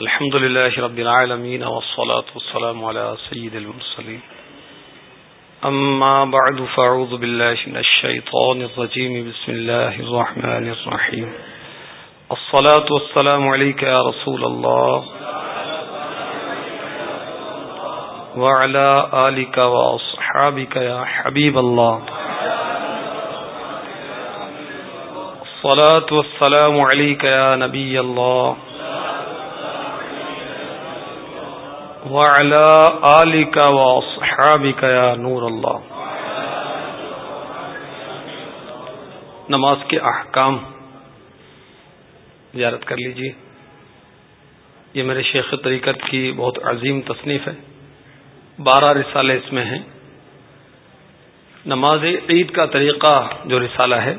الحمد لله رب العالمين والصلاة والسلام على سيد المرسلين. أما بعد، فأعوذ بالله من الشيطان الرجيم. بسم الله الرحمن الرحيم. الصلاة والسلام عليك يا رسول الله. وعلى آلك وأصحابك يا حبيب الله. الصلاة والسلام عليك يا نبي الله. وعلى آلك وأصحابك يا نور الله. نماز کے احکام زیارت کر لیجیے یہ میرے شیخ طریقت کی بہت عظیم تصنیف ہے. بارہ رسالے اس میں ہیں. نماز عید کا طریقہ جو رسالہ ہے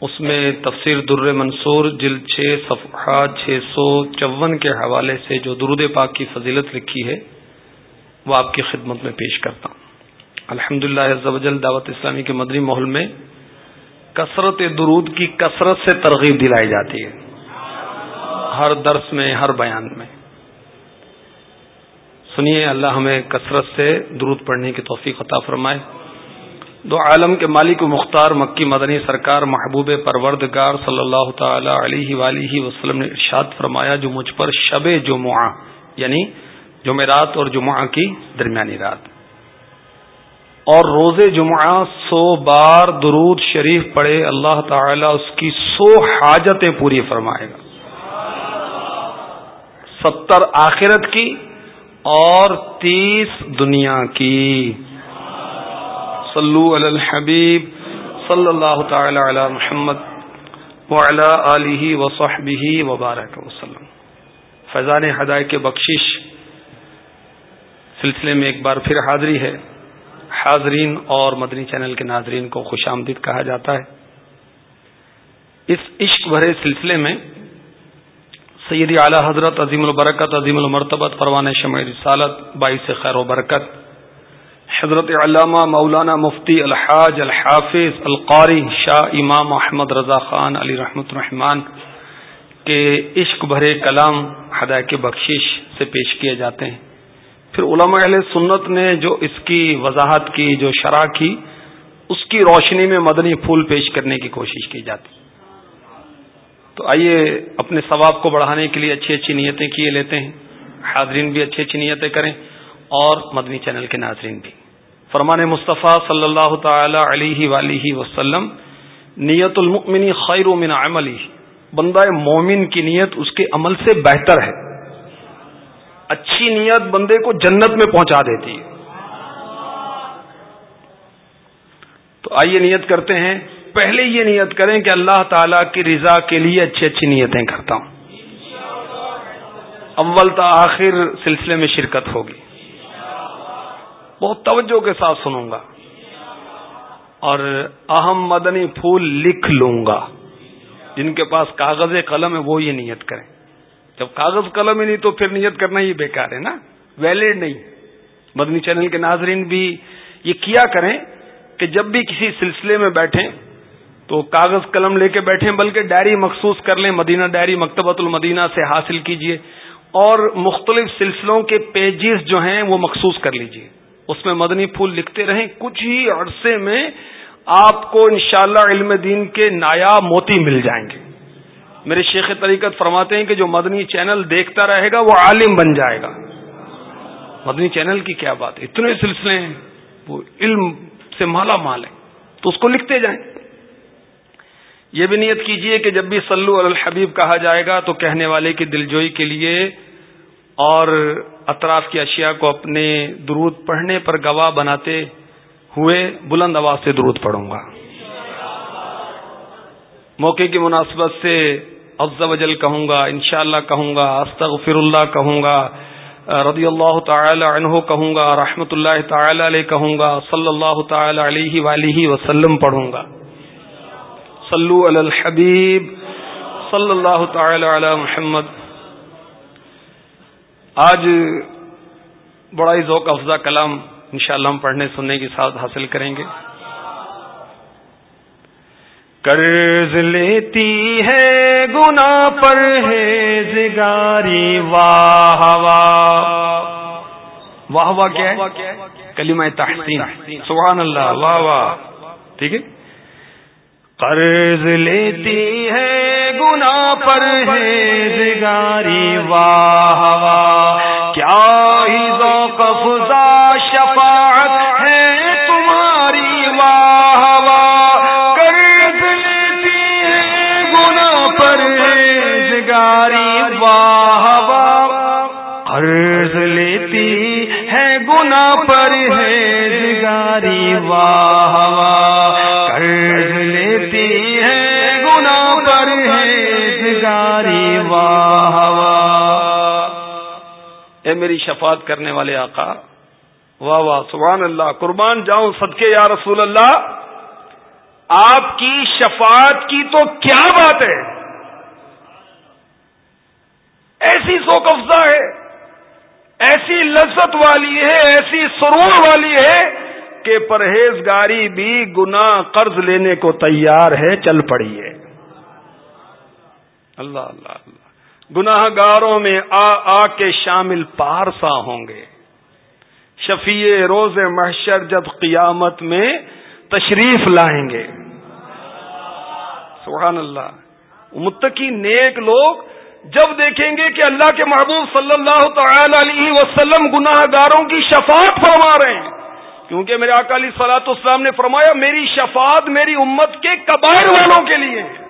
اس میں تفسیر در منصور جلد چھ صفحہ چھ سو چون کے حوالے سے جو درود پاک کی فضیلت لکھی ہے، وہ آپ کی خدمت میں پیش کرتا ہوں۔ الحمد للہ دعوت اسلامی کے مدری ماحول میں کثرت درود کی کثرت سے ترغیب دلائی جاتی ہے۔ ہر درس میں، ہر بیان میں۔ سنیے، اللہ ہمیں کثرت سے درود پڑھنے کی توفیق عطا فرمائے۔ دو عالم کے مالک و مختار مکی مدنی سرکار محبوب پروردگار صلی اللہ تعالی علیہ ولیہ وسلم نے ارشاد فرمایا جو مجھ پر شب جمعہ یعنی جمعرات اور جمعہ کی درمیانی رات۔ اور روز جمعہ سو بار درود شریف پڑھے اللہ تعالی اس کی سو حاجتیں پوری فرمائے گا۔ ستر آخرت کی اور تیس دنیا کی۔ صلو علی الحبیب صلی اللہ تعالی علی محمد وعلی آلہ وصحبہ وبارک وسلم. فیضان ہدایت کے بخشش سلسلے میں ایک بار پھر حاضری ہے. حاضرین اور مدنی چینل کے ناظرین کو خوش آمدید کہا جاتا ہے. اس عشق بھرے سلسلے میں سیدی اعلی حضرت عظیم البرکت، عظیم المرتبت، پروان شمع رسالت، باعث خیر و برکت حضرت علامہ مولانا مفتی الحاج الحافظ القاری شاہ امام احمد رضا خان علی رحمت الرحمان کے عشق بھرے کلام ہدا کے بخشش سے پیش کیے جاتے ہیں۔ پھر علماء اہل سنت نے جو اس کی وضاحت کی، جو شرح کی، اس کی روشنی میں مدنی پھول پیش کرنے کی کوشش کی جاتی۔ تو آئیے اپنے ثواب کو بڑھانے کے لیے اچھی اچھی نیتیں کیے لیتے ہیں۔ حاضرین بھی اچھی اچھی نیتیں کریں اور مدنی چینل کے ناظرین بھی۔ فرمان مصطفیٰ صلی اللہ تعالی علیہ ولیہ وسلم، نیت المؤمنی خیر من عملی، بندہ مومن کی نیت اس کے عمل سے بہتر ہے۔ اچھی نیت بندے کو جنت میں پہنچا دیتی ہے۔ تو آئیے نیت کرتے ہیں۔ پہلے یہ نیت کریں کہ اللہ تعالی کی رضا کے لیے اچھی اچھی نیتیں کرتا ہوں۔ اول تا آخر سلسلے میں شرکت ہوگی۔ بہت توجہ کے ساتھ سنوں گا اور اہم مدنی پھول لکھ لوں گا جن کے پاس کاغذ قلم ہے، وہ یہ نیت کریں۔ جب کاغذ قلم ہی نہیں تو پھر نیت کرنا ہی بیکار ہے نا۔ ویلڈ نہیں۔ مدنی چینل کے ناظرین بھی یہ کیا کریں کہ جب بھی کسی سلسلے میں بیٹھیں تو کاغذ قلم لے کے بیٹھیں، بلکہ ڈائری مخصوص کر لیں۔ مدینہ ڈائری مکتبۃ المدینہ سے حاصل کیجیے اور مختلف سلسلوں کے پیجز جو ہیں وہ مخصوص کر لیجیے۔ اس میں مدنی پھول لکھتے رہیں۔ کچھ ہی عرصے میں آپ کو انشاءاللہ علم دین کے نایاب موتی مل جائیں گے۔ میرے شیخ طریقت فرماتے ہیں کہ جو مدنی چینل دیکھتا رہے گا وہ عالم بن جائے گا۔ مدنی چینل کی کیا بات ہے؟ اتنے سلسلے ہیں۔ وہ علم سے مالا مال ہے۔ تو اس کو لکھتے جائیں۔ یہ بھی نیت کیجیے کہ جب بھی سلو الحبیب کہا جائے گا تو کہنے والے کی دلجوئی کے لیے اور اطراف کی اشیاء کو اپنے درود پڑھنے پر گواہ بناتے ہوئے بلند آواز سے درود پڑھوں گا۔ موقع کی مناسبت سے افز وجل کہوں گا، انشاءاللہ اللہ کہوں گا استغفر اللہ کہوں گا رضی اللہ تعالی عنہ کہوں گا رحمت اللہ تعالی علیہ کہوں گا، صلی اللہ تعالی علیہ وآلہ وسلم پڑھوں گا۔ صلو علی الحبیب، صلی اللہ تعالی علی محمد۔ آج بڑا ہی ذوق افزا کلام انشاءاللہ ہم پڑھنے سننے کی ساتھ حاصل کریں گے۔ قرض لیتی ہے گنا پر ہے زگاری واہ۔ واہ واہ واہ کیا ہے؟ کلمہ تحسین۔ سبحان اللہ واہ واہ۔ ٹھیک ہے؟ قرض لیتی ہے گنا پر ہے زگاری واہ، کیا ہی ذوق افزا شفاعت ہے تمہاری؟ واہ قرض لیتی ہے گنا پر ہے زگاری واہ واہ، قرض لیتی ہے گنا پر ہے زگاری واہ میری شفاعت کرنے والے آقا واہ واہ، سبحان اللہ، قربان جاؤں صدقے یا رسول اللہ، آپ کی شفاعت کی تو کیا بات ہے؟ ایسی سوک افزا ہے، ایسی لذت والی ہے، ایسی سرور والی ہے کہ پرہیزگاری بھی گنا قرض لینے کو تیار ہے، چل پڑی ہے۔ اللہ اللہ اللہ۔ گناہ گاروں میں آ آ کے شامل پارسا ہوں گے۔ شفیع روز محشر جب قیامت میں تشریف لائیں گے۔ سبحان اللہ۔ متقی نیک لوگ جب دیکھیں گے کہ اللہ کے محبوب صلی اللہ تعالی علیہ وسلم گناہ گاروں کی شفاعت فرما رہے ہیں۔ کیونکہ میرے اکالی سلاط اسلام نے فرمایا، میری شفاعت میری امت کے قبائل والوں کے لیے ہے۔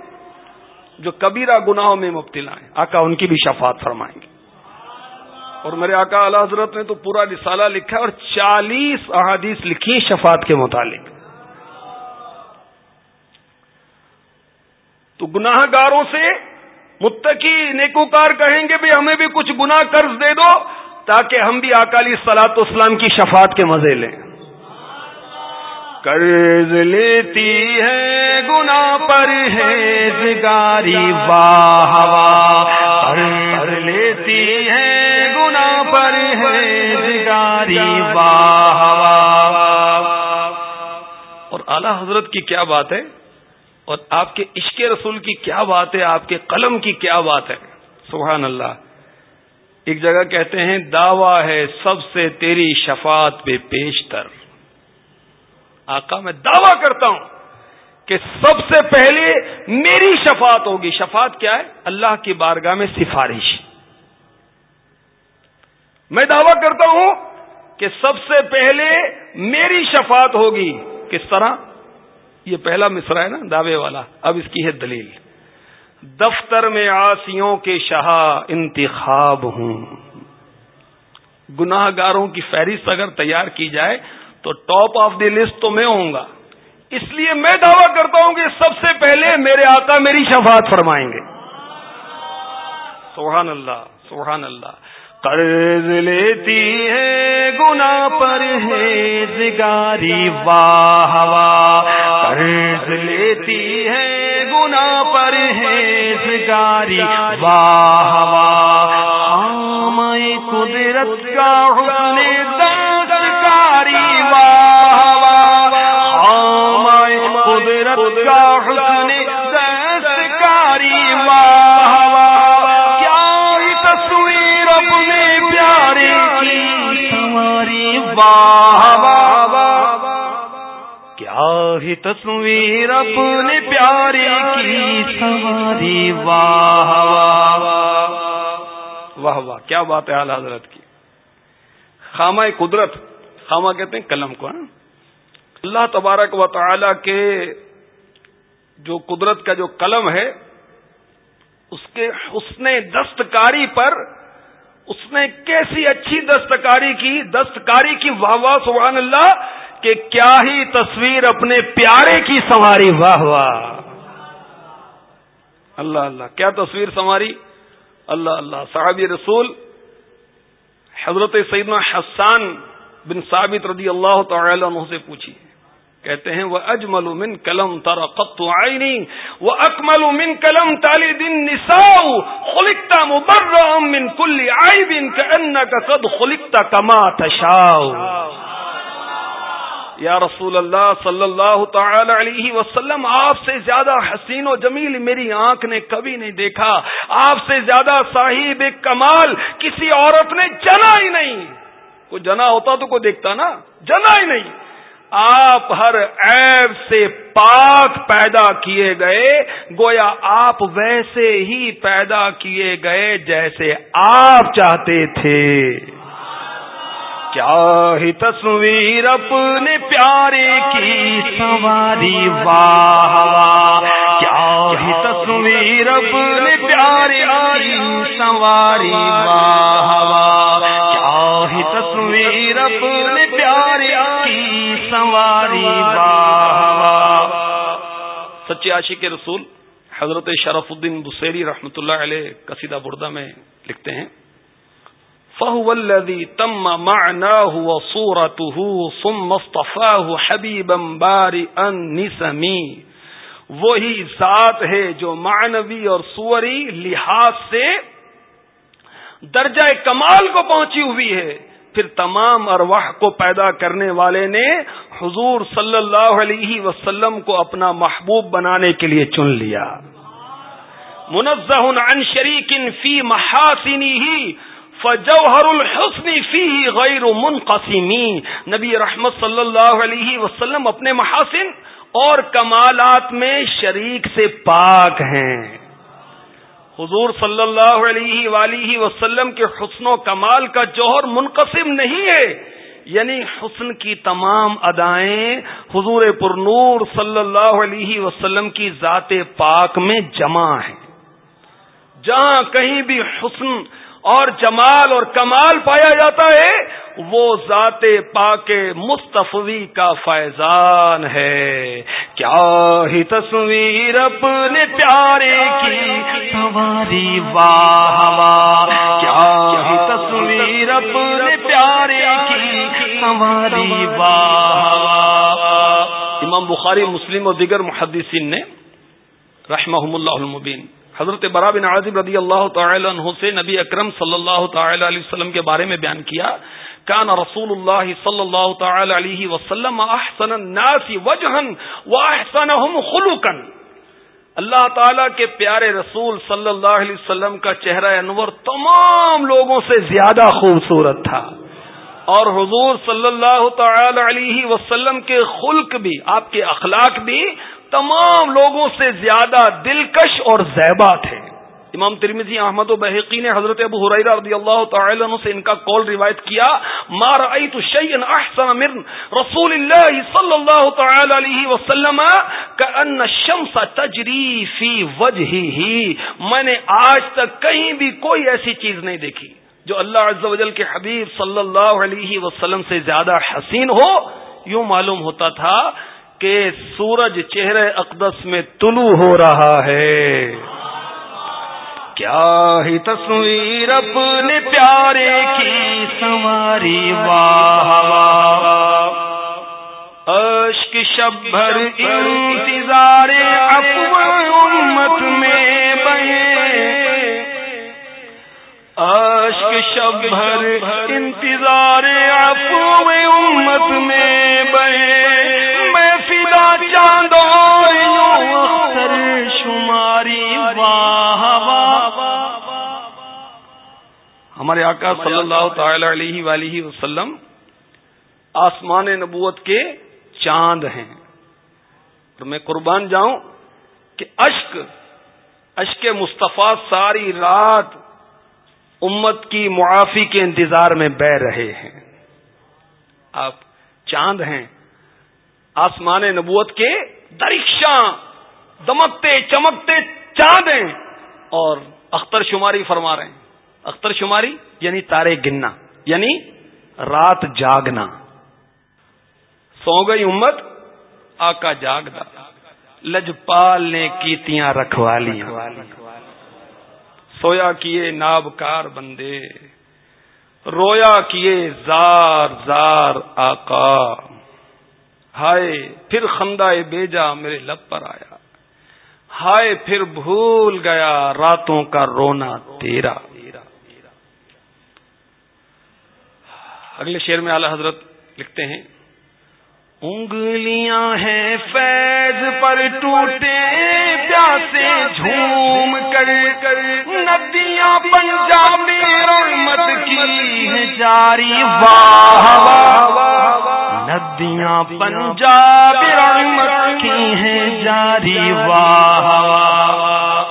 جو کبیرہ گناہوں میں مبتلا ہیں۔ آقا ان کی بھی شفاعت فرمائیں گے۔ اور میرے آقا اعلی حضرت نے تو پورا رسالہ لکھا ہے اور چالیس احادیث لکھی شفاعت کے متعلق۔ تو گناہ گاروں سے متقی نیکوکار کہیں گے بھی ہمیں بھی کچھ گناہ قرض دے دو تاکہ ہم بھی اکالی سلاط اسلام کی شفاعت کے مزے لیں۔ قرض لیتی ہے گنا پر ہے زگاری واہ۔ قرض لیتی ہے گنا پر ہے زگاری واہ۔ اور اعلی حضرت کی کیا بات ہے؟ اور آپ کے عشق رسول کی کیا بات ہے؟ آپ کے قلم کی کیا بات ہے؟ سبحان اللہ۔ ایک جگہ کہتے ہیں، دعویٰ ہے، سب سے تیری شفاعت پہ پیشتر آقا، میں دعویٰ کرتا ہوں کہ سب سے پہلے میری شفاعت ہوگی۔ شفاعت کیا ہے؟ اللہ کی بارگاہ میں سفارش۔ میں دعویٰ کرتا ہوں کہ سب سے پہلے میری شفاعت ہوگی۔ کس طرح؟ یہ پہلا مصرا ہے نا، دعوے والا۔ اب اس کی ہے دلیل۔ دفتر میں آسیوں کے شاہ انتخاب ہوں۔ گناہ گاروں کی فہرست اگر تیار کی جائے تو ٹاپ آف دی لسٹ تو میں ہوں گا۔ اس لیے میں دعویٰ کرتا ہوں کہ سب سے پہلے میرے آقا میری شفاعت فرمائیں گے۔ سبحان اللہ سبحان اللہ۔ قرض لیتی ہے گنا پر ہے، زگاری واہ قرض لیتی ہے گنا پر ہے، زگاری واہ قدرت کا حسن کیا تصویر اپنے پیارے کی سواری واہ واہ واہ کیا بات ہے اعلی حضرت کی خامہ قدرت خامہ کہتے ہیں قلم کو اللہ تبارک و تعالی کے جو قدرت کا جو قلم ہے اس کے حسن دستکاری پر اس نے کیسی اچھی دستکاری کی دستکاری کی واہ واہ سبحان اللہ کہ کیا ہی تصویر اپنے پیارے کی سنواری؟ واہ واہ۔ اللہ اللہ، کیا تصویر سنواری؟ اللہ اللہ، صحابی رسول، حضرت سیدنا حسان بن ثابت رضی اللہ تعالی عنہ سے پوچھی۔ کہتے ہیں وہ اجمل من کلم تارا قط آئینی وہ اکمل من کلم تالی دن نساؤ خلکتا مبر من کل آئی بن کا قد خلکتا کما تشاؤ یا رسول اللہ صلی اللہ تعالی علیہ وسلم، آپ سے زیادہ حسین و جمیل میری آنکھ نے کبھی نہیں دیکھا۔ آپ سے زیادہ صاحب کمال کسی عورت نے جنا ہی نہیں۔ کوئی جنا ہوتا تو کوئی دیکھتا نا، جنا ہی نہیں۔ آپ ہر عیب سے پاک پیدا کیے گئے، گویا آپ ویسے ہی پیدا کیے گئے جیسے آپ چاہتے تھے۔ کیا ہی تصویر اپنے پیارے کی سواری واہ کیا ہی تصویر اپنے پیارے کی سواری واہ کیا ہی تصویر اپنے پیارے کی سواری واہ سچے عاشق رسول حضرت شرف الدین بسیری رحمۃ اللہ علیہ قصیدہ بردہ میں لکھتے ہیں۔ فهو الذي تم معناه وصورته ثم اصطفاه حبيبا بارئا نسمي. وہی ذات ہے جو معنوی اور سوری لحاظ سے درجہ کمال کو پہنچی ہوئی ہے۔ پھر تمام ارواح کو پیدا کرنے والے نے حضور صلی اللہ علیہ وسلم کو اپنا محبوب بنانے کے لیے چن لیا۔ منزہ عن شریک فی محاسنی ہی فجوہر الحسن فی غیر منقسمی نبی رحمت صلی اللہ علیہ وسلم اپنے محاسن اور کمالات میں شریک سے پاک ہیں۔ حضور صلی اللہ علیہ ولیہ وسلم کے حسن و کمال کا جوہر منقسم نہیں ہے۔ یعنی حسن کی تمام ادائیں حضور پر نور صلی اللہ علیہ وسلم کی ذات پاک میں جمع ہیں۔ جہاں کہیں بھی حسن اور جمال اور کمال پایا جاتا ہے، وہ ذات پاک مستفی کا فیضان ہے۔ کیا ہی تصویر اپنے پیارے کی سواری واہ کیا ہی تصویر اپنے پیارے کی سواری واہ امام بخاری، مسلم اور دیگر محدثین نے رحمہ اللہ المبین حضرت برا بن عازب رضی اللہ تعالی عنہ سے نبی اکرم صلی اللہ تعالی علیہ وسلم کے بارے میں بیان کیا، کان رسول اللہ صلی اللہ تعالی علیہ وسلم احسن الناس وجہن واحسنهم خلقا. اللہ تعالی کے پیارے رسول صلی اللہ علیہ وسلم کا چہرہ انور تمام لوگوں سے زیادہ خوبصورت تھا۔ اور حضور صلی اللہ تعالی علیہ وسلم کے خلق بھی، آپ کے اخلاق بھی تمام لوگوں سے زیادہ دلکش اور زیبا تھے۔ امام ترمیزی احمد و بحقی نے حضرت ابو حریرہ رضی اللہ تعالی عنہ سے ان کا قول روایت کیا، ما رأيت شيئا احسن من رسول الله صلی اللہ تعالی علیہ وسلم كأن الشمس تجری فی وجهه میں نے آج تک کہیں بھی کوئی ایسی چیز نہیں دیکھی جو اللہ عز و جل کے حبیب صلی اللہ علیہ وسلم سے زیادہ حسین ہو۔ یوں معلوم ہوتا تھا کہ سورج چہرے اقدس میں طلوع ہو رہا ہے۔ کیا ہی تصویر اپنے پیارے کی سواری واہ اشک شب بھر انتظار امت میں بہے۔ اشک شب بھر انتظار امت میں بہے۔ شماری ہمارے آقا صلی اللہ تعالی علیہ وآلہ وسلم آسمان نبوت کے چاند ہیں. اور میں قربان جاؤں کہ اشک اشک مصطفیٰ ساری رات امت کی معافی کے انتظار میں بہ رہے ہیں. آپ چاند ہیں آسمان نبوت کے درخشاں دمکتے، چمکتے چاندیں اور اختر شماری فرما رہے ہیں۔ اختر شماری یعنی تارے گننا یعنی رات جاگنا۔ سو گئی امت، آقا جاگدا لجپال نے کیتیاں رکھوالی سویا کیے نابکار بندے۔ رویا کیے زار زار آقا۔ ہائے، پھر خندہ بیجا میرے لب پر آیا۔ ہائے، پھر بھول گیا راتوں کا رونا تیرا۔ اگلے شعر میں اعلی حضرت لکھتے ہیں، انگلیاں ہیں فیض پر ٹوٹے، پیاسے جھوم کر کر ندیاں پنجاب رحمت کی جاری واہ ندیاں پنجاب رحمت کی ہیں جاری واہ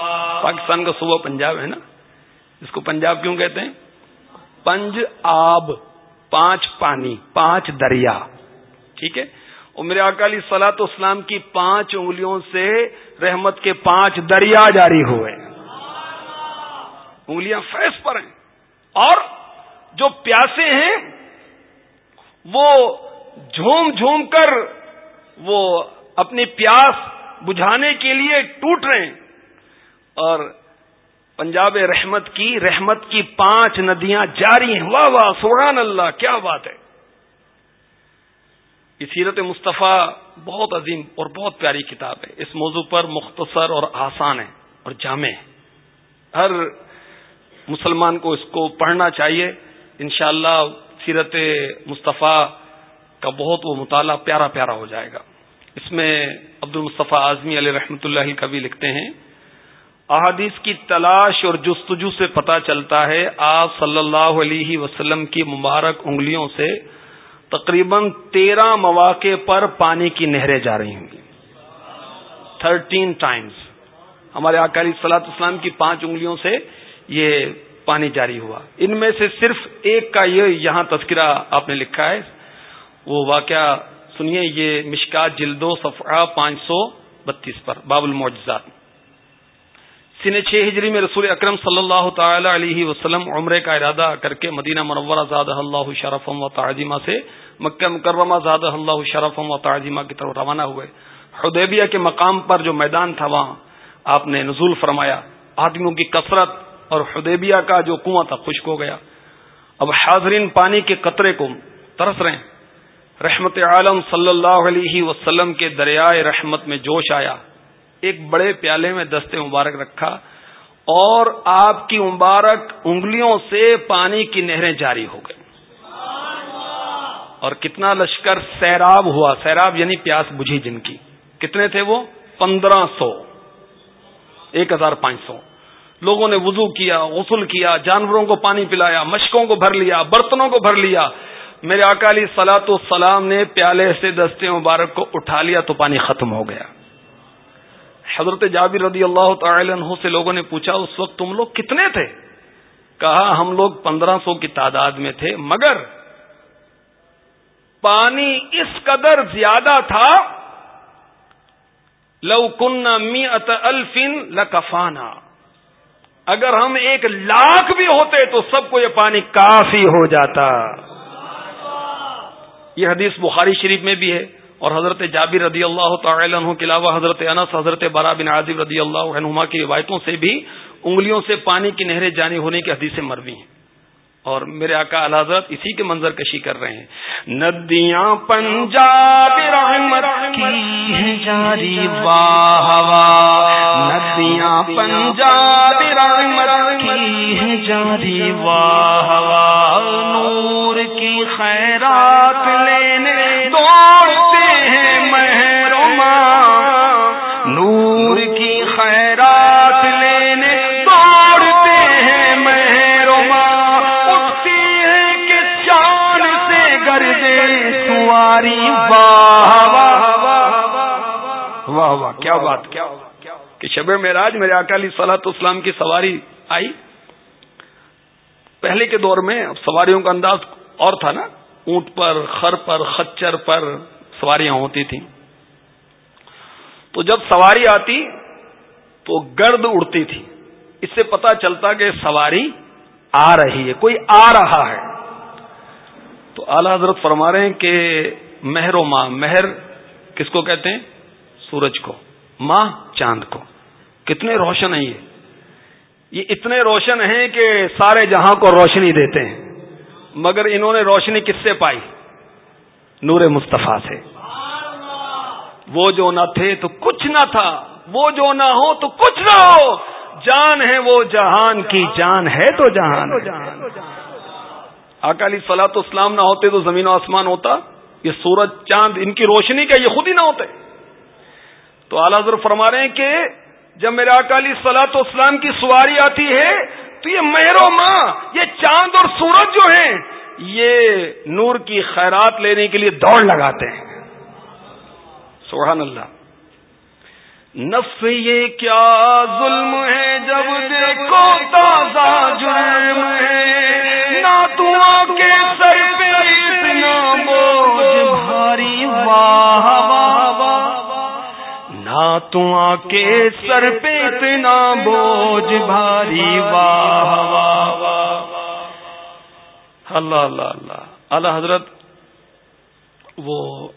پاکستان کا صوبہ پنجاب ہے نا؟ اس کو پنجاب کیوں کہتے ہیں؟ پنج آب، پانچ پانی، پانچ دریا، ٹھیک ہے؟ اور میرے اکالی سلاط اسلام کی پانچ انگلیوں سے رحمت کے پانچ دریا جاری ہوئے۔ انگلیاں فیس پر ہیں۔ اور جو پیاسے ہیں، وہ جھوم جھوم کر وہ اپنی پیاس بجھانے کے لیے ٹوٹ رہے ہیں۔ اور پنجاب رحمت کی رحمت کی پانچ ندیاں جاری ہیں۔ واہ واہ، سبحان اللہ، کیا بات ہے۔ یہ سیرت مصطفیٰ بہت عظیم اور بہت پیاری کتاب ہے۔ اس موضوع پر مختصر اور آسان ہے اور جامع ہے۔ ہر مسلمان کو اس کو پڑھنا چاہیے۔ انشاءاللہ اللہ سیرت مصطفیٰ کا بہت وہ مطالعہ پیارا پیارا ہو جائے گا۔ اس میں عبد المصطفیٰ اعظمی علیہ رحمۃ اللہ کبھی لکھتے ہیں۔ احادیث کی تلاش اور جستجو سے پتہ چلتا ہے، آپ صلی اللہ علیہ وسلم کی مبارک انگلیوں سے تقریباً تیرہ مواقع پر پانی کی نہریں جا رہی ہوں گی۔ Thirteen times. ہمارے اکالی سلاط اسلام کی پانچ انگلیوں سے یہ پانی جاری ہوا۔ ان میں سے صرف ایک کا یہ یہاں تذکرہ آپ نے لکھا ہے۔ وہ واقعہ سنیے، یہ مشکات جلدو صفحہ پانچ سو بتیس پر، باب المعجزات۔ سن چھ ہجری میں رسول اکرم صلی اللہ تعالی علیہ وسلم عمرے کا ارادہ کر کے مدینہ منورہ زاد اللہ شرفم و تعظیمہ سے مکہ مکرمہ زاد اللہ شرفم و تعظیمہ کی طرف روانہ ہوئے۔ حدیبیہ کے مقام پر جو میدان تھا، وہاں آپ نے نزول فرمایا۔ آدمیوں کی کثرت اور حدیبیہ کا جو کنواں تھا، خشک ہو گیا۔ اب حاضرین پانی کے قطرے کو ترس رہے ہیں۔ رحمت عالم صلی اللہ علیہ وسلم کے دریائے رحمت میں جوش آیا۔ ایک بڑے پیالے میں دستے مبارک رکھا۔ اور آپ کی مبارک انگلیوں سے پانی کی نہریں جاری ہو گئی اور کتنا لشکر سیراب ہوا۔ سیراب یعنی پیاس بجھی جن کی۔ کتنے تھے وہ؟ پندرہ سو۔ ایک ہزار پانچ سو۔ لوگوں نے وضو کیا، غسل کیا، جانوروں کو پانی پلایا مشکوں کو بھر لیا، برتنوں کو بھر لیا۔ میرے اکالی سلاط السلام نے پیالے سے دستے مبارک کو اٹھا لیا تو پانی ختم ہو گیا۔ حضرت جابر رضی اللہ تعالی عنہ سے لوگوں نے پوچھا، اس وقت تم لوگ کتنے تھے؟ کہا، ہم لوگ پندرہ سو کی تعداد میں تھے، مگر پانی اس قدر زیادہ تھا، لو کن می ات الفن لکفانا۔ اگر ہم ایک لاکھ بھی ہوتے تو سب کو یہ پانی کافی ہو جاتا۔ یہ حدیث بخاری شریف میں بھی ہے اور حضرت جابر رضی اللہ تعالی عنہ کے علاوہ حضرت انس، حضرت برا بن عاظب رضی اللہ عنہما کی روایتوں سے بھی انگلیوں سے پانی کی نہریں جانی ہونے کی حدیثیں مروی ہیں۔ اور میرے آقا حضرت اسی کے منظر کشی کر رہے ہیں۔ ندیاں پنجاب رحمت کی جاری واہ ندیاں پنجاب رحمت کی جاری واہ نور کی خیرات لینے کیا بات، کیا کہ شب معراج میرے اکالی سلاط اسلام کی سواری آئی۔ پہلے کے دور میں سواریوں کا انداز اور تھا نا، اونٹ پر، خر پر، خچر پر سواریاں ہوتی تھیں۔ تو جب سواری آتی تو گرد اڑتی تھی۔ اس سے پتا چلتا کہ سواری آ رہی ہے، کوئی آ رہا ہے۔ تو اعلی حضرت فرما رہے ہیں کہ مہر و ماں مہر کس کو کہتے ہیں؟ سورج کو ماں چاند کو۔ کتنے روشن ہیں یہ۔ یہ اتنے روشن ہیں کہ سارے جہاں کو روشنی دیتے ہیں۔ مگر انہوں نے روشنی کس سے پائی؟ نور مصطفیٰ سے۔ وہ جو نہ تھے تو کچھ نہ تھا، وہ جو نہ ہو تو کچھ نہ ہو۔ جان ہے وہ جہان کی جان ہے تو جہان۔ اکالی سلا تو اسلام نہ ہوتے تو زمین و آسمان ہوتا۔ یہ سورج چاند ان کی روشنی کا یہ خود ہی نہ ہوتے تو اعلی حضرت فرما رہے ہیں کہ جب میرے اکالی سلاط اسلام کی سواری آتی ہے تو یہ مہر و ماں یہ چاند اور سورج جو ہیں، یہ نور کی خیرات لینے کے لیے دوڑ لگاتے ہیں۔ سبحان اللہ۔ نفس یہ کیا ظلم ہے جب دیکھو تازہ جرم ہے۔ تو کے سر پہ اتنا بوجھ بھاری واہ اللہ اللہ اللہ۔ اللہ حضرت وہ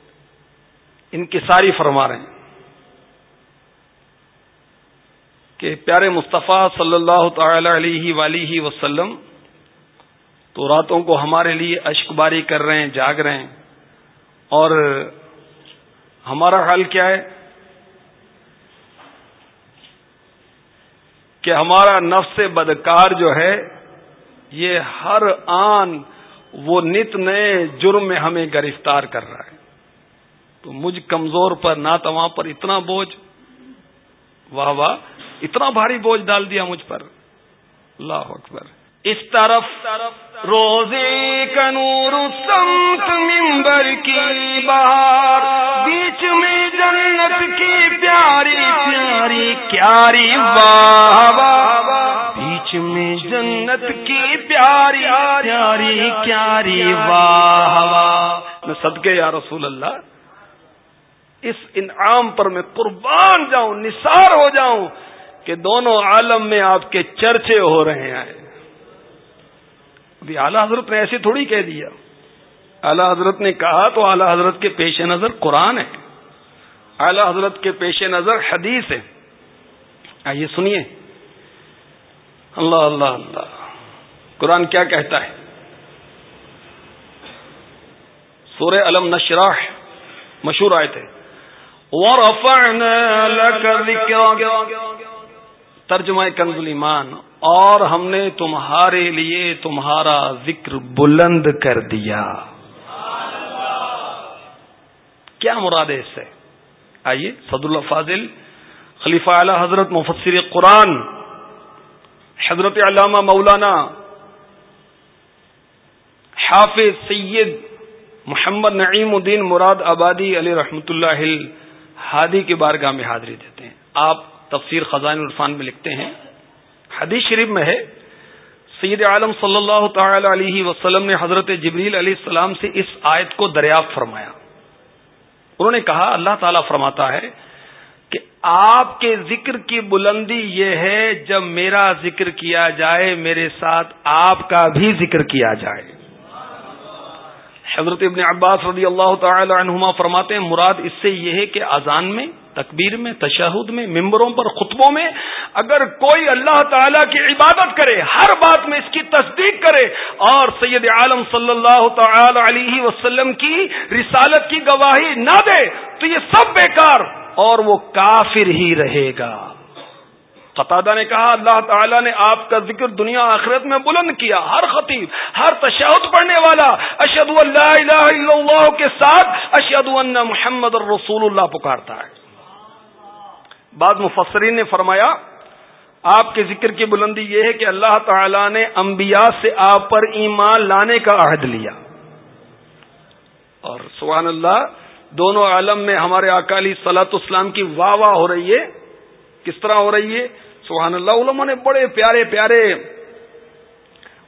ان کی ساری فرما رہے ہیں کہ پیارے مصطفیٰ صلی اللہ تعالی علیہ ولیہ وسلم تو راتوں کو ہمارے لیے اشک باری کر رہے ہیں، جاگ رہے ہیں۔ اور ہمارا حال کیا ہے؟ کہ ہمارا نفس بدکار جو ہے، یہ ہر آن وہ نت نئے جرم میں ہمیں گرفتار کر رہا ہے۔ تو مجھ کمزور پر نہ پر اتنا بوجھ، واہ واہ، اتنا بھاری بوجھ ڈال دیا مجھ پر۔ اللہ اکبر۔ اس طرف طرف روزے کنور سمت ممبر کی بہار، بیچ میں جنت کی پیاری پیاری، کیاری واہ بیچ میں جنت کی پیاری پیاری کیاری واہ میں صدقے یا رسول اللہ، اس انعام پر میں قربان جاؤں، نثار ہو جاؤں کہ دونوں عالم میں آپ کے چرچے ہو رہے ہیں۔ ابھی اعلی حضرت نے ایسے تھوڑی کہہ دیا۔ اعلی حضرت نے کہا تو اعلی حضرت کے پیش نظر قرآن ہے۔ اعلی حضرت کے پیش نظر حدیث ہے۔ آئیے سنیے۔ اللہ اللہ اللہ۔ قرآن کیا کہتا ہے؟ سورہ علم نشراح مشہور آئے تھے ترجمہ کنز ایمان اور ہم نے تمہارے لیے تمہارا ذکر بلند کر دیا۔ کیا مراد ہے اس سے؟ آئیے صد اللہ فاضل، خلیفہ اعلی حضرت مفسر قرآن، حضرت علامہ مولانا حافظ سید محمد نعیم الدین مراد آبادی علی رحمت اللہ ہادی کے بارگاہ میں حاضری دیتے ہیں۔ آپ تفسیر خزان عرفان میں لکھتے ہیں۔ حدیث شریف میں ہے، سید عالم صلی اللہ تعالی علیہ وسلم نے حضرت جبریل علیہ السلام سے اس آیت کو دریافت فرمایا۔ انہوں نے کہا، اللہ تعالی فرماتا ہے کہ آپ کے ذکر کی بلندی یہ ہے، جب میرا ذکر کیا جائے، میرے ساتھ آپ کا بھی ذکر کیا جائے۔ حضرت ابن عباس رضی اللہ تعالی عنہما فرماتے ہیں، مراد اس سے یہ ہے کہ اذان میں، تکبیر میں، تشہد میں ممبروں پر، خطبوں میں، اگر کوئی اللہ تعالی کی عبادت کرے، ہر بات میں اس کی تصدیق کرے، اور سید عالم صلی اللہ تعالی علیہ وسلم کی رسالت کی گواہی نہ دے، تو یہ سب بیکار اور وہ کافر ہی رہے گا۔ قطادہ نے کہا، اللہ تعالیٰ نے آپ کا ذکر دنیا آخرت میں بلند کیا، ہر خطیب، ہر تشہد پڑھنے والا اشد اللہ الہ الا اللہ کے ساتھ اشد اللہ محمد الرسول اللہ پکارتا ہے۔ بعد مفسرین نے فرمایا، آپ کے ذکر کی بلندی یہ ہے کہ اللہ تعالی نے انبیاء سے آپ پر ایمان لانے کا عہد لیا۔ اور سبحان اللہ، دونوں عالم میں ہمارے اکالی سلاط اسلام کی واہ واہ ہو رہی ہے۔ کس طرح ہو رہی ہے؟ سبحان اللہ، علماء نے بڑے پیارے پیارے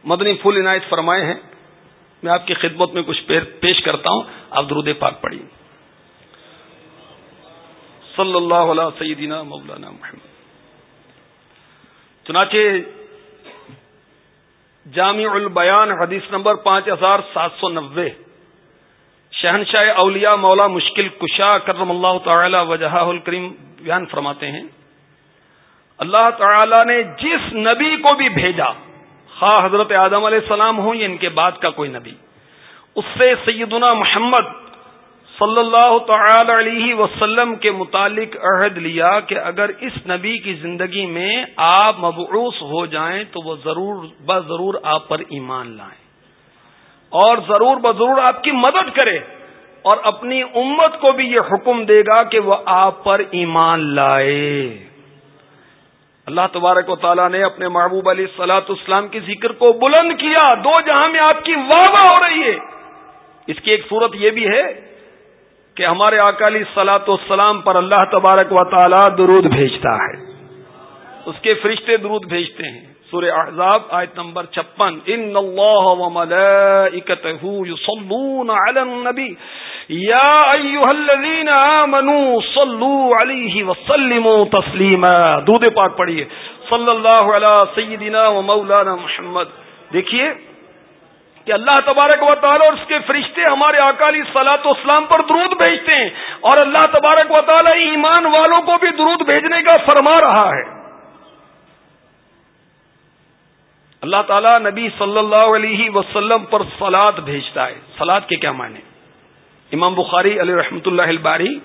مدنی پھول عنایت فرمائے ہیں۔ میں آپ کی خدمت میں کچھ پیش کرتا ہوں۔ آپ درود پاک پڑھیے۔ صلی اللہ علیہ سیدنا مولانا محمد۔ چنانچہ جامع البیان حدیث نمبر پانچ ہزار سات سو نوے۔ شہنشاہ اولیاء مولا مشکل کشا کرم اللہ تعالی وجہ الکریم بیان فرماتے ہیں۔ اللہ تعالی نے جس نبی کو بھی بھیجا، خواہ حضرت آدم علیہ السلام ہوں یا ان کے بعد کا کوئی نبی، اس سے سیدنا محمد صلی اللہ تعالی علیہ وسلم کے متعلق عہد لیا کہ اگر اس نبی کی زندگی میں آپ مبعوث ہو جائیں تو وہ ضرور بضرور آپ پر ایمان لائیں۔ اور ضرور بضرور آپ کی مدد کرے اور اپنی امت کو بھی یہ حکم دے گا کہ وہ آپ پر ایمان لائے۔ اللہ تبارک و تعالیٰ نے اپنے محبوب علی سلاۃ اسلام کی ذکر کو بلند کیا۔ دو جہاں میں آپ کی واہ واہ ہو رہی ہے۔ اس کی ایک صورت یہ بھی ہے کہ ہمارے اکالی سلاۃ اسلام پر اللہ تبارک و تعالیٰ درود بھیجتا ہے۔ اس کے فرشتے درود بھیجتے ہیں۔ سورہ احزاب آیت نمبر چھپن۔ ان اللہ و ملائکتہ یصلون علی النبی۔ یا ایوہ الذین آمنوا صلو علیہ وسلموا تسلیما۔ دودھ پاک پڑھئے صلی اللہ علی سیدنا و مولانا محمد۔ دیکھیے کہ اللہ تبارک و تعالی اور اس کے فرشتے ہمارے اکالی سلاط و اسلام پر درود بھیجتے ہیں اور اللہ تبارک و تعالی ایمان والوں کو بھی درود بھیجنے کا فرما رہا ہے۔ اللہ تعالیٰ نبی صلی اللہ علیہ وسلم پر سلاد بھیجتا ہے۔ سلاد کے کیا معنی امام بخاری علیہ رحمۃ اللہ الباری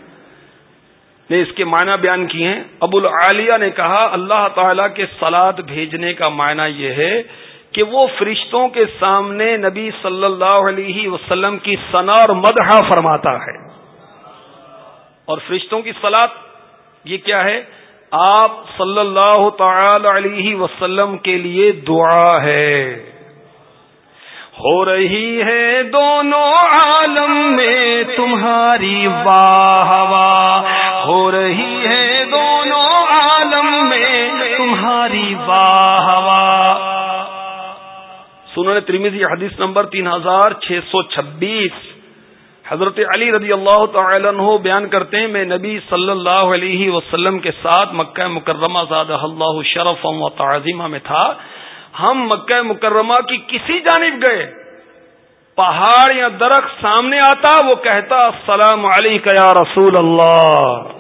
نے اس کے معنی بیان کیے ہیں۔ ابو العالیہ نے کہا، اللہ تعالی کے سلاد بھیجنے کا معنی یہ ہے کہ وہ فرشتوں کے سامنے نبی صلی اللہ علیہ وسلم کی ثنا اور مدح فرماتا ہے۔ اور فرشتوں کی سلاد یہ کیا ہے؟ آپ صلی اللہ تعالی علیہ وسلم کے لیے دعا ہے۔ ہو رہی ہے دونوں عالم میں تمہاری واہ واہ ہو رہی ہے دونوں عالم میں تمہاری واہ واہ سننے ترمیزی حدیث نمبر تین ہزار چھ سو چھبیس۔ حضرت علی رضی اللہ تعالی عنہ بیان کرتے ہیں، میں نبی صلی اللہ علیہ وسلم کے ساتھ مکہ مکرمہ زادہ اللہ شرف و تعظیمہ میں تھا۔ ہم مکہ مکرمہ کی کسی جانب گئے۔ پہاڑ یا درخت سامنے آتا، وہ کہتا، السلام علیکم یا رسول اللہ۔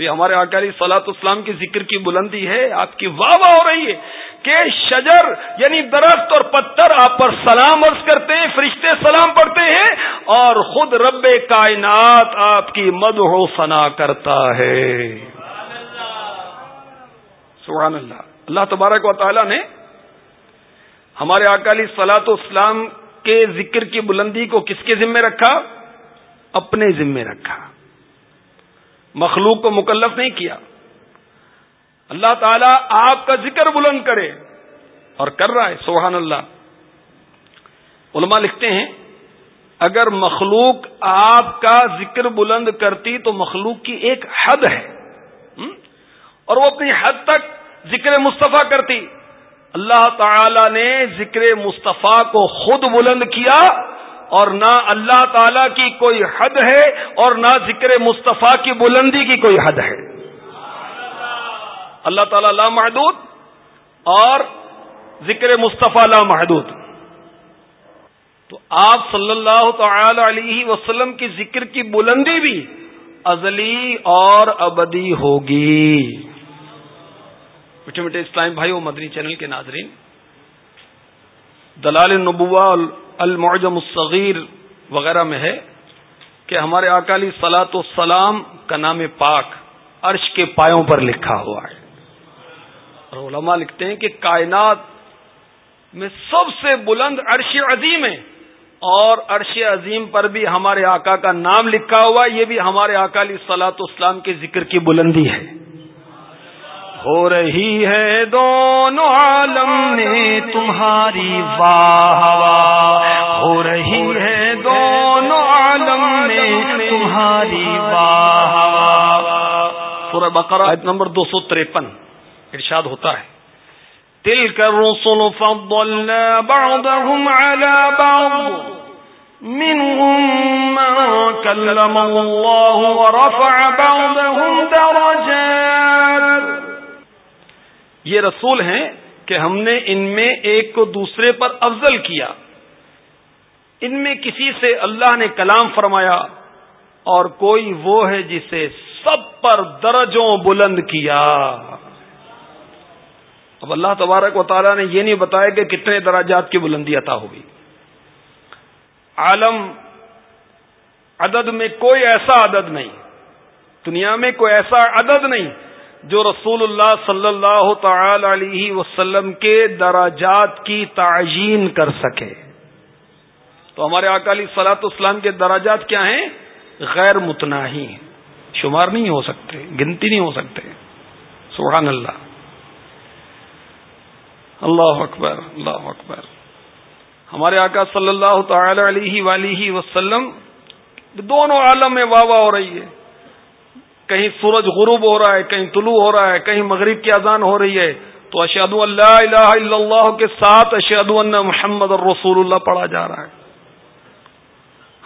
تو یہ ہمارے اکالی سلاط اسلام کی ذکر کی بلندی ہے، آپ کی واہ واہ ہو رہی ہے کہ شجر یعنی درخت اور پتھر آپ پر سلام عرض کرتے ہیں، فرشتے سلام پڑھتے ہیں اور خود رب کائنات آپ کی مد و فنا کرتا ہے۔ سبحان اللہ۔ اللہ تبارک و تعالی نے ہمارے اکالی سلاط اسلام کے ذکر کی بلندی کو کس کے ذمے رکھا؟ اپنے ذمے رکھا۔ مخلوق کو مکلف نہیں کیا۔ اللہ تعالیٰ آپ کا ذکر بلند کرے اور کر رہا ہے، سبحان اللہ۔ علماء لکھتے ہیں، اگر مخلوق آپ کا ذکر بلند کرتی تو مخلوق کی ایک حد ہے۔ اور وہ اپنی حد تک ذکر مصطفیٰ کرتی۔ اللہ تعالی نے ذکر مصطفیٰ کو خود بلند کیا اور نہ اللہ تعالی کی کوئی حد ہے اور نہ ذکر مصطفیٰ کی بلندی کی کوئی حد ہے۔ اللہ تعالی لا محدود اور ذکر مصطفیٰ لا محدود۔ تو آپ صلی اللہ تعالی علیہ وسلم کی ذکر کی بلندی بھی ازلی اور ابدی ہوگی۔ میٹھے میٹھے اسلام بھائی و مدنی چینل کے ناظرین دلال نبوا المعجم الصغیر وغیرہ میں ہے کہ ہمارے اکالی سلاط و کا نام پاک عرش کے پایوں پر لکھا ہوا ہے۔ اور علماء لکھتے ہیں کہ کائنات میں سب سے بلند عرش عظیم ہے۔ اور عرش عظیم پر بھی ہمارے آقا کا نام لکھا ہوا یہ بھی ہمارے اکالی سلاط اسلام کے ذکر کی بلندی ہے۔ ہو رہی ہے دونوں عالم میں تمہاری واہ ہو رہی ہے دونوں عالم میں تمہاری واہ سورہ بقرہ، آیت نمبر دو سو تریپن۔ ارشاد ہوتا ہے۔ تل کر رسول فضلنا بعضهم على بعض۔ منهم من كلم الله ورفع بعضهم درجات۔ یہ رسول ہیں کہ ہم نے ان میں ایک کو دوسرے پر افضل کیا۔ ان میں کسی سے اللہ نے کلام فرمایا اور کوئی وہ ہے جسے سب پر درجوں بلند کیا۔ اب اللہ تبارک و تعالیٰ نے یہ نہیں بتایا کہ کتنے دراجات کی بلندی عطا ہوگی عالم عدد میں کوئی ایسا عدد نہیں۔ دنیا میں کوئی ایسا عدد نہیں۔ جو رسول اللہ صلی اللہ تعالی علیہ وسلم کے دراجات کی تعین کر سکے۔ تو ہمارے اکالی سلاط اسلام کے دراجات کیا ہیں؟ غیر متناہی شمار نہیں ہو سکتے، گنتی نہیں ہو سکتے۔ سبحان اللہ۔ اللہ اکبر اللہ اکبر۔ ہمارے آقا صلی اللہ تعالی علیہ ولی وسلم، دونوں عالم میں واہ واہ ہو رہی ہے۔ کہیں سورج غروب ہو رہا ہے، کہیں طلوع ہو رہا ہے، کہیں مغرب کی اذان ہو رہی ہے، تو اشد اللہ الہ الا اللہ کے ساتھ اشد اللہ محمد الرسول اللہ پڑھا جا رہا ہے۔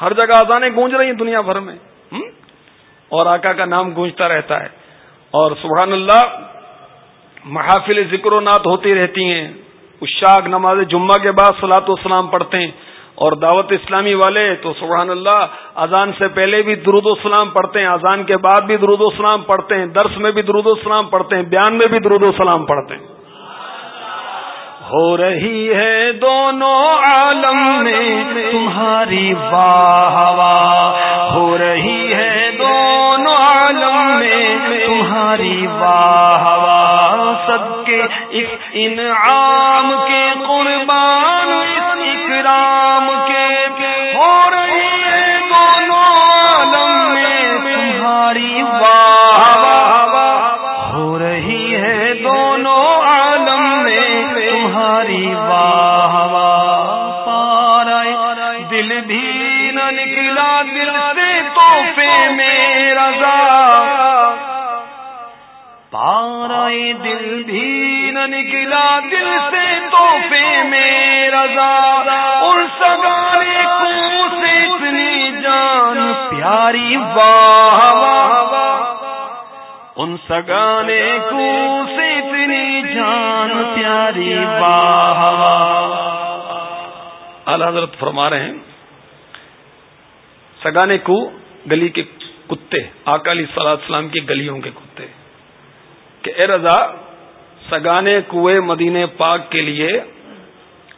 ہر جگہ اذانیں گونج رہی ہیں دنیا بھر میں۔ اور آقا کا نام گونجتا رہتا ہے۔ اور سبحان اللہ، محافل ذکر و نعت ہوتی رہتی ہیں۔ اشاق نماز جمعہ کے بعد سلاۃ والسلام پڑھتے ہیں۔ اور دعوت اسلامی والے، تو سبحان اللہ، اذان سے پہلے بھی درود و سلام پڑھتے ہیں، اذان کے بعد بھی درود و سلام پڑھتے ہیں، درس میں بھی درود و سلام پڑھتے ہیں، بیان میں بھی درود و سلام پڑھتے ہیں۔ ہو رہی ہے دونوں عالم میں تمہاری واہ ہو رہی ہے دونوں عالم میں تمہاری واہ سب کے اس انعام کے قربان، اس اکرام نکلا دل سے توحفے میں رضا، اور سگانے کو سے اتنی جان، پیاری واہ ان سگانے کو سے اتنی جان، پیاری واہ حضرت فرما رہے ہیں، سگانے کو گلی کے کتے اکالی صلاح السلام کی گلیوں کے کتے، کہ اے رضا سگانے کنویں مدینے پاک کے لیے۔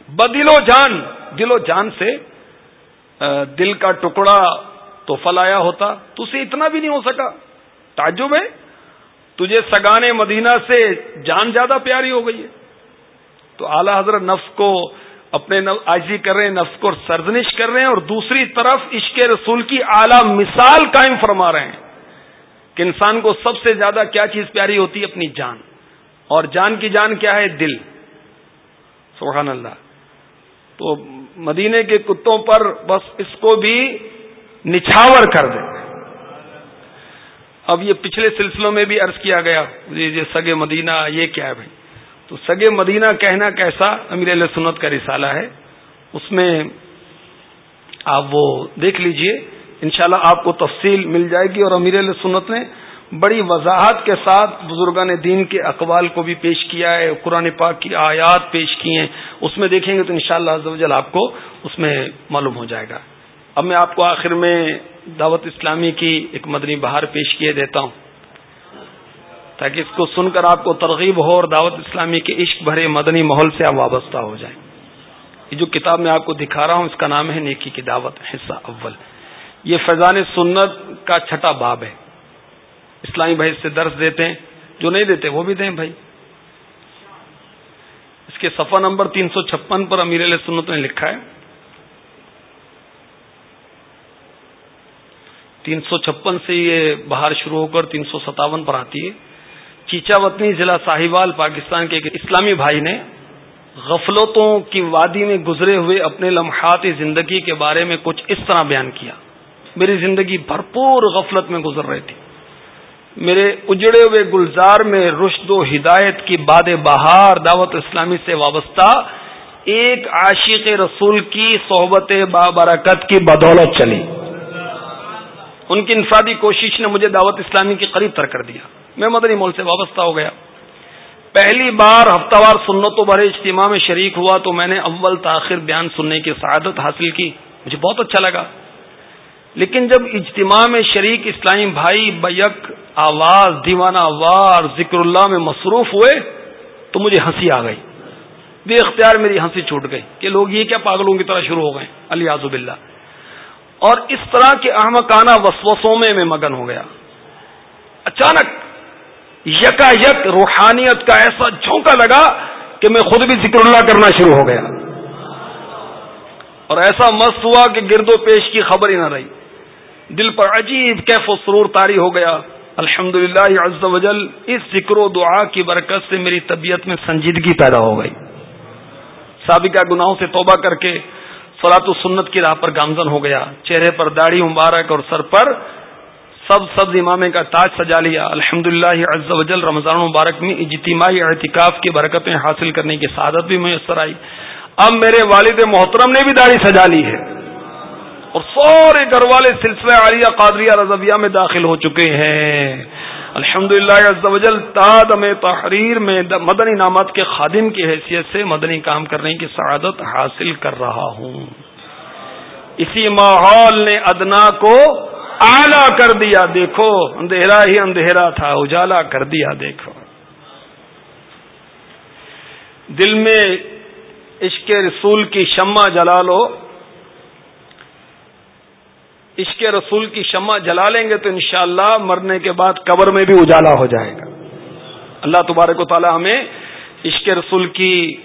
بدل و جان، دل و جان سے دل کا ٹکڑا تو فلایا ہوتا۔ تو اسے اتنا بھی نہیں ہو سکا۔ تعجب ہے۔ تجھے سگانے مدینہ سے جان زیادہ پیاری ہو گئی ہے۔ تو اعلی حضرت نفس کو اپنے آجی کر رہے ہیں، نفس کو سرزنش کر رہے ہیں اور دوسری طرف عشق رسول کی اعلی مثال قائم فرما رہے ہیں کہ انسان کو سب سے زیادہ کیا چیز پیاری ہوتی ہے؟ اپنی جان۔ اور جان کی جان کیا ہے؟ دل۔ سبحان اللہ۔ تو مدینے کے کتوں پر بس اس کو بھی نچھاور کر دیں اب یہ پچھلے سلسلوں میں بھی عرض کیا گیا، یہ سگے مدینہ، یہ کیا ہے بھائی؟ تو سگے مدینہ کہنا کیسا؟ امیر علیہ سنت کا رسالہ ہے۔ اس میں آپ وہ دیکھ لیجیے۔ انشاءاللہ شاء آپ کو تفصیل مل جائے گی اور امیر علیہ سنت نے بڑی وضاحت کے ساتھ بزرگان دین کے اقوال کو بھی پیش کیا ہے، قرآن پاک کی آیات پیش کی ہیں۔ اس میں دیکھیں گے تو انشاءاللہ شاء اللہ آپ کو اس میں معلوم ہو جائے گا۔ اب میں آپ کو آخر میں دعوت اسلامی کی ایک مدنی بہار پیش کیے دیتا ہوں۔ تاکہ اس کو سن کر آپ کو ترغیب ہو اور دعوت اسلامی کے عشق بھرے مدنی ماحول سے آپ وابستہ ہو جائیں۔ یہ جو کتاب میں آپ کو دکھا رہا ہوں، اس کا نام ہے نیکی کی دعوت، حصہ اول۔ یہ فیضان سنت کا چھٹا باب ہے۔ اسلامی بھائی سے درس دیتے ہیں، جو نہیں دیتے وہ بھی دیں بھائی۔ اس کے صفحہ نمبر تین سو چھپن پر امیر علیہ سنت نے لکھا ہے۔ تین سو چھپن سے یہ باہر شروع ہو کر تین سو ستاون پر آتی ہے۔ چیچا وطنی ضلع ساہیوال، پاکستان کے ایک اسلامی بھائی نے غفلتوں کی وادی میں گزرے ہوئے اپنے لمحات زندگی کے بارے میں کچھ اس طرح بیان کیا۔ میری زندگی بھرپور غفلت میں گزر رہی تھی۔ میرے اجڑے ہوئے گلزار میں رشد و ہدایت کی باد بہار دعوت اسلامی سے وابستہ ایک عاشق رسول کی صحبت بابرکت کی بدولت چلی۔ ان کی انفرادی کوشش نے مجھے دعوت اسلامی کے قریب تر کر دیا۔ میں مدنی مول سے وابستہ ہو گیا۔ پہلی بار ہفتہ وار سنتوں بھرے اجتماع میں شریک ہوا تو میں نے اول تاخیر بیان سننے کی سعادت حاصل کی۔ مجھے بہت اچھا لگا۔ لیکن جب اجتماع میں شریک اسلامی بھائی بیک آواز، دیوانہ وار ذکر اللہ میں مصروف ہوئے، تو مجھے ہنسی آ گئی۔ بے اختیار میری ہنسی چھوٹ گئی کہ لوگ یہ کیا پاگلوں کی طرح شروع ہو گئے۔ علی آزب اللہ اور اس طرح کے احمقانہ وسوسوں میں میں مگن ہو گیا۔ اچانک یکا یک روحانیت کا ایسا جھونکا لگا کہ میں خود بھی ذکر اللہ کرنا شروع ہو گیا۔ اور ایسا مست ہوا کہ گرد و پیش کی خبر ہی نہ رہی۔ دل پر عجیب کیف و سرور تاری ہو گیا۔ الحمد للہ وجل اس ذکر و دعا کی برکت سے میری طبیعت میں سنجیدگی پیدا ہو گئی۔ سابقہ گناہوں سے توبہ کر کے سلاط و سنت کی راہ پر گامزن ہو گیا۔ چہرے پر داڑھی مبارک اور سر پر سب سبز امامے کا تاج سجا لیا۔ الحمد للہ وجل رمضان مبارک میں اجتماعی احتکاف کی برکتیں حاصل کرنے کی سعادت بھی میسر آئی۔ اب میرے والد محترم نے بھی داڑھی سجا لی ہے۔ اور سورے گھر والے سلسلہ عالیہ قادریہ رضویہ میں داخل ہو چکے ہیں۔ الحمد للہ تاد میں تحریر میں مدنی نامات کے خادم کی حیثیت سے مدنی کام کرنے کی سعادت حاصل کر رہا ہوں۔ اسی ماحول نے ادنا کو آلہ کر دیا، دیکھو، اندھیرا ہی اندھیرا تھا، اجالا کر دیا، دیکھو۔ دل میں عشق رسول کی شمع جلا لو۔ عشق رسول کی شمع جلا لیں گے تو انشاءاللہ مرنے کے بعد قبر میں بھی اجالا ہو جائے گا۔ اللہ تبارک و تعالی ہمیں عشق رسول کی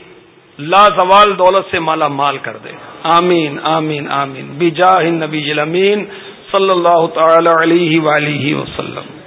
لا زوال دولت سے مالا مال کر دے۔ آمین آمین آمین۔ بجاہ نبی امین صلی اللہ تعالی علیہ وآلہ وسلم۔